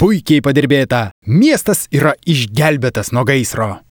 Puikiai padirbėta. Miestas yra išgelbėtas nuo gaisro.